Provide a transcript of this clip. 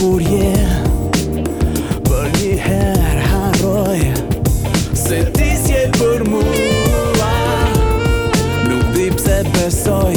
kur je Për një her harroj Se ti sjetë për mua Nuk di pse besoj